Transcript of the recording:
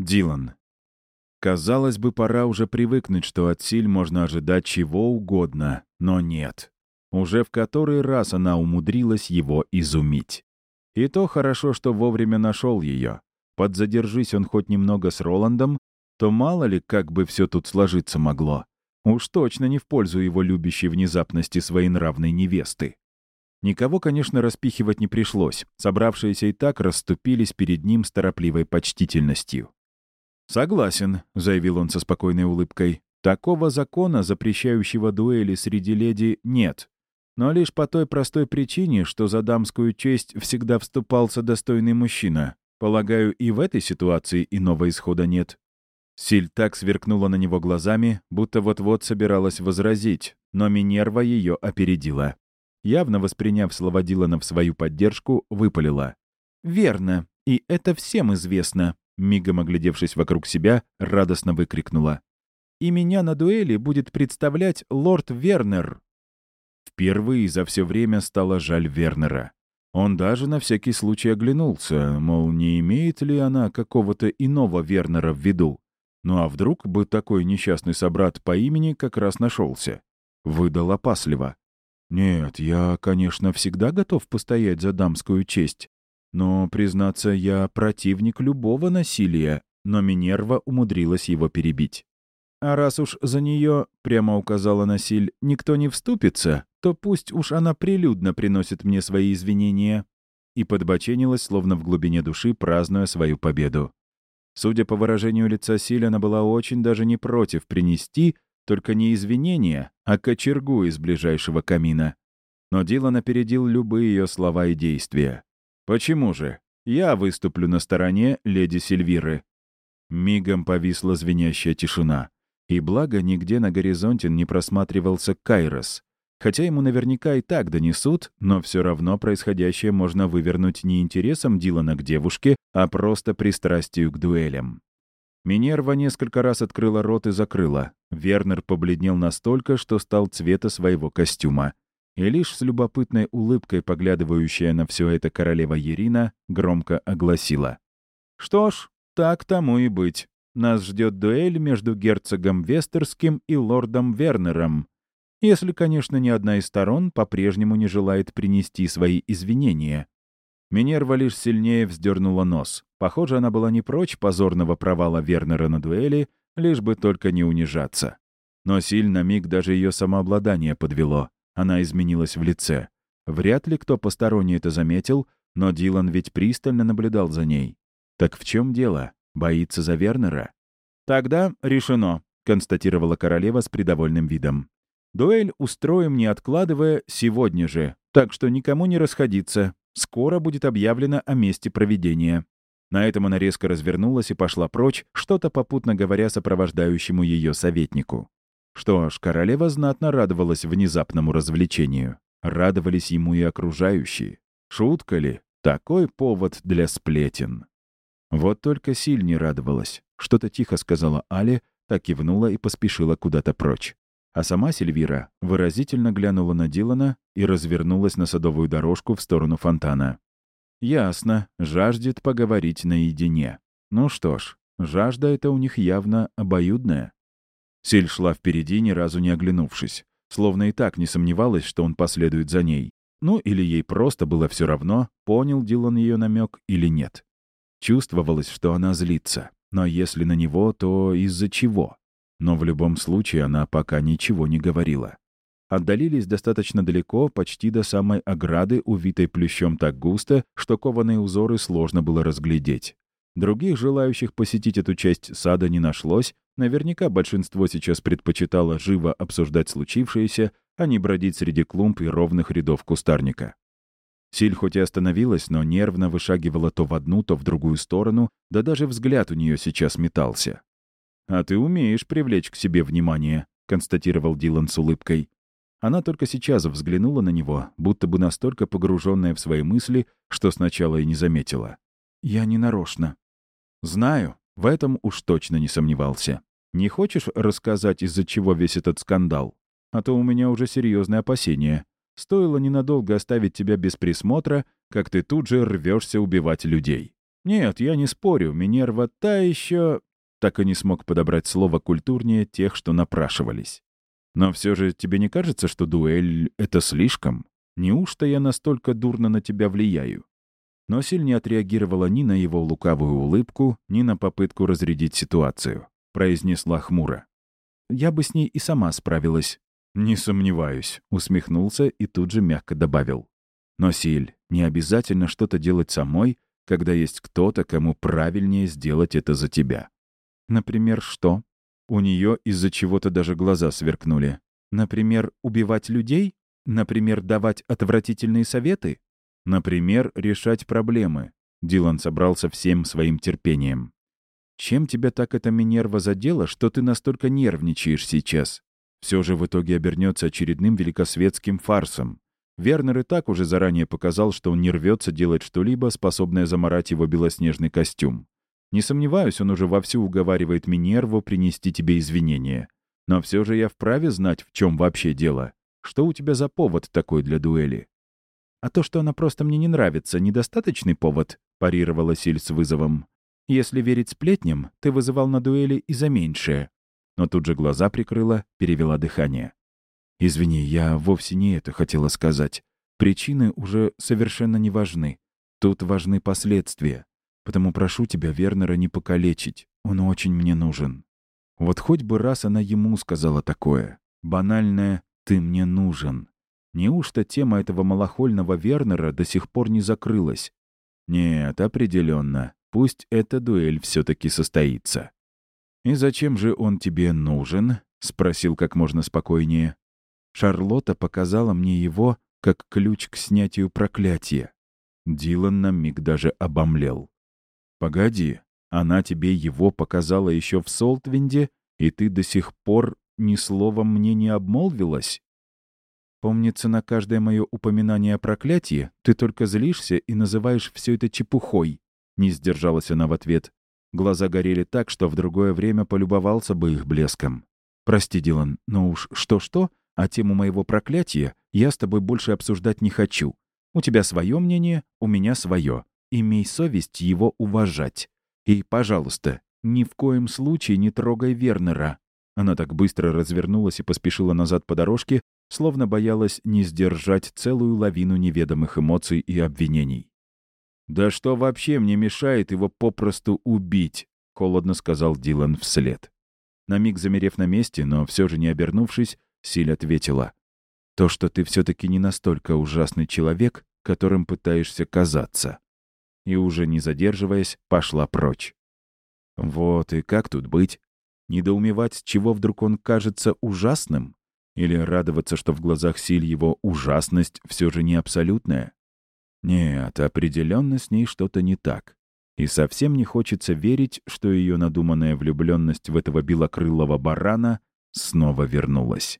Дилан. Казалось бы, пора уже привыкнуть, что от Силь можно ожидать чего угодно, но нет. Уже в который раз она умудрилась его изумить. И то хорошо, что вовремя нашел ее. Подзадержись он хоть немного с Роландом, то мало ли, как бы все тут сложиться могло. Уж точно не в пользу его любящей внезапности своей нравной невесты. Никого, конечно, распихивать не пришлось. Собравшиеся и так расступились перед ним с торопливой почтительностью. «Согласен», — заявил он со спокойной улыбкой. «Такого закона, запрещающего дуэли среди леди, нет. Но лишь по той простой причине, что за дамскую честь всегда вступался достойный мужчина. Полагаю, и в этой ситуации иного исхода нет». Силь так сверкнула на него глазами, будто вот-вот собиралась возразить, но Минерва ее опередила явно восприняв слова Дилана в свою поддержку, выпалила. «Верно, и это всем известно», — мигом оглядевшись вокруг себя, радостно выкрикнула. «И меня на дуэли будет представлять лорд Вернер». Впервые за все время стало жаль Вернера. Он даже на всякий случай оглянулся, мол, не имеет ли она какого-то иного Вернера в виду. Ну а вдруг бы такой несчастный собрат по имени как раз нашелся? Выдал опасливо. Нет, я, конечно, всегда готов постоять за дамскую честь. Но, признаться, я противник любого насилия, но Минерва умудрилась его перебить. А раз уж за нее, прямо указала Насиль, никто не вступится, то пусть уж она прилюдно приносит мне свои извинения. И подбоченилась, словно в глубине души, празднуя свою победу. Судя по выражению лица Силь, она была очень даже не против принести, только не извинения, а кочергу из ближайшего камина. Но Дилан опередил любые ее слова и действия. «Почему же? Я выступлю на стороне леди Сильвиры». Мигом повисла звенящая тишина. И благо нигде на горизонте не просматривался Кайрос. Хотя ему наверняка и так донесут, но все равно происходящее можно вывернуть не интересом Дилана к девушке, а просто пристрастию к дуэлям. Минерва несколько раз открыла рот и закрыла. Вернер побледнел настолько, что стал цвета своего костюма. И лишь с любопытной улыбкой, поглядывающая на все это королева Ирина, громко огласила. «Что ж, так тому и быть. Нас ждет дуэль между герцогом Вестерским и лордом Вернером. Если, конечно, ни одна из сторон по-прежнему не желает принести свои извинения. Минерва лишь сильнее вздернула нос. Похоже, она была не прочь позорного провала Вернера на дуэли, лишь бы только не унижаться. Но сильно миг даже ее самообладание подвело. Она изменилась в лице. Вряд ли кто посторонний это заметил, но Дилан ведь пристально наблюдал за ней. Так в чем дело? Боится за Вернера? «Тогда решено», — констатировала королева с придовольным видом. «Дуэль устроим, не откладывая, сегодня же, так что никому не расходиться. Скоро будет объявлено о месте проведения». На этом она резко развернулась и пошла прочь, что-то попутно говоря сопровождающему ее советнику. Что ж, королева знатно радовалась внезапному развлечению. Радовались ему и окружающие. Шутка ли? Такой повод для сплетен. Вот только Силь не радовалась. Что-то тихо сказала Але, так кивнула и поспешила куда-то прочь. А сама Сильвира выразительно глянула на Дилана и развернулась на садовую дорожку в сторону фонтана. «Ясно, жаждет поговорить наедине. Ну что ж, жажда это у них явно обоюдная». Силь шла впереди, ни разу не оглянувшись, словно и так не сомневалась, что он последует за ней. Ну или ей просто было все равно, понял Дилан ее намек или нет. Чувствовалось, что она злится, но если на него, то из-за чего? Но в любом случае она пока ничего не говорила. Отдалились достаточно далеко, почти до самой ограды, увитой плющом так густо, что кованые узоры сложно было разглядеть. Других желающих посетить эту часть сада не нашлось, наверняка большинство сейчас предпочитало живо обсуждать случившееся, а не бродить среди клумб и ровных рядов кустарника. Силь хоть и остановилась, но нервно вышагивала то в одну, то в другую сторону, да даже взгляд у нее сейчас метался. «А ты умеешь привлечь к себе внимание», — констатировал Дилан с улыбкой. Она только сейчас взглянула на него, будто бы настолько погруженная в свои мысли, что сначала и не заметила. «Я не нарочно». «Знаю, в этом уж точно не сомневался. Не хочешь рассказать, из-за чего весь этот скандал? А то у меня уже серьезные опасения. Стоило ненадолго оставить тебя без присмотра, как ты тут же рвешься убивать людей». «Нет, я не спорю, Минерва та еще...» Так и не смог подобрать слово культурнее тех, что напрашивались. «Но все же тебе не кажется, что дуэль — это слишком? Неужто я настолько дурно на тебя влияю?» Но Силь не отреагировала ни на его лукавую улыбку, ни на попытку разрядить ситуацию. Произнесла хмуро. «Я бы с ней и сама справилась». «Не сомневаюсь», — усмехнулся и тут же мягко добавил. «Но, Силь, не обязательно что-то делать самой, когда есть кто-то, кому правильнее сделать это за тебя. Например, что? У нее из-за чего-то даже глаза сверкнули. Например, убивать людей? Например, давать отвратительные советы? Например, решать проблемы. Дилан собрался всем своим терпением. Чем тебя так эта Минерва задела, что ты настолько нервничаешь сейчас? Все же в итоге обернется очередным великосветским фарсом. Вернер и так уже заранее показал, что он не рвется делать что-либо, способное заморать его белоснежный костюм. Не сомневаюсь, он уже вовсю уговаривает Минерву принести тебе извинения. Но все же я вправе знать, в чем вообще дело. Что у тебя за повод такой для дуэли? А то, что она просто мне не нравится, недостаточный повод, парировала Силь с вызовом. Если верить сплетням, ты вызывал на дуэли и за меньшее. Но тут же глаза прикрыла, перевела дыхание. «Извини, я вовсе не это хотела сказать. Причины уже совершенно не важны. Тут важны последствия. Потому прошу тебя Вернера не покалечить. Он очень мне нужен». Вот хоть бы раз она ему сказала такое. Банальное «ты мне нужен». Неужто тема этого малохольного Вернера до сих пор не закрылась? Нет, определенно. Пусть эта дуэль все-таки состоится. «И зачем же он тебе нужен?» — спросил как можно спокойнее. Шарлотта показала мне его как ключ к снятию проклятия. Дилан на миг даже обомлел. «Погоди, она тебе его показала еще в Солтвинде, и ты до сих пор ни словом мне не обмолвилась?» «Помнится, на каждое мое упоминание о проклятии ты только злишься и называешь все это чепухой», — не сдержалась она в ответ. Глаза горели так, что в другое время полюбовался бы их блеском. «Прости, Дилан, но уж что-что, а тему моего проклятия я с тобой больше обсуждать не хочу. У тебя свое мнение, у меня свое. Имей совесть его уважать. И, пожалуйста, ни в коем случае не трогай Вернера». Она так быстро развернулась и поспешила назад по дорожке, словно боялась не сдержать целую лавину неведомых эмоций и обвинений. «Да что вообще мне мешает его попросту убить?» — холодно сказал Дилан вслед. На миг замерев на месте, но все же не обернувшись, Силь ответила. «То, что ты все-таки не настолько ужасный человек, которым пытаешься казаться». И уже не задерживаясь, пошла прочь. Вот и как тут быть? Недоумевать, с чего вдруг он кажется ужасным? Или радоваться, что в глазах Силь его ужасность все же не абсолютная? Нет, определенно с ней что-то не так. И совсем не хочется верить, что ее надуманная влюбленность в этого белокрылого барана снова вернулась.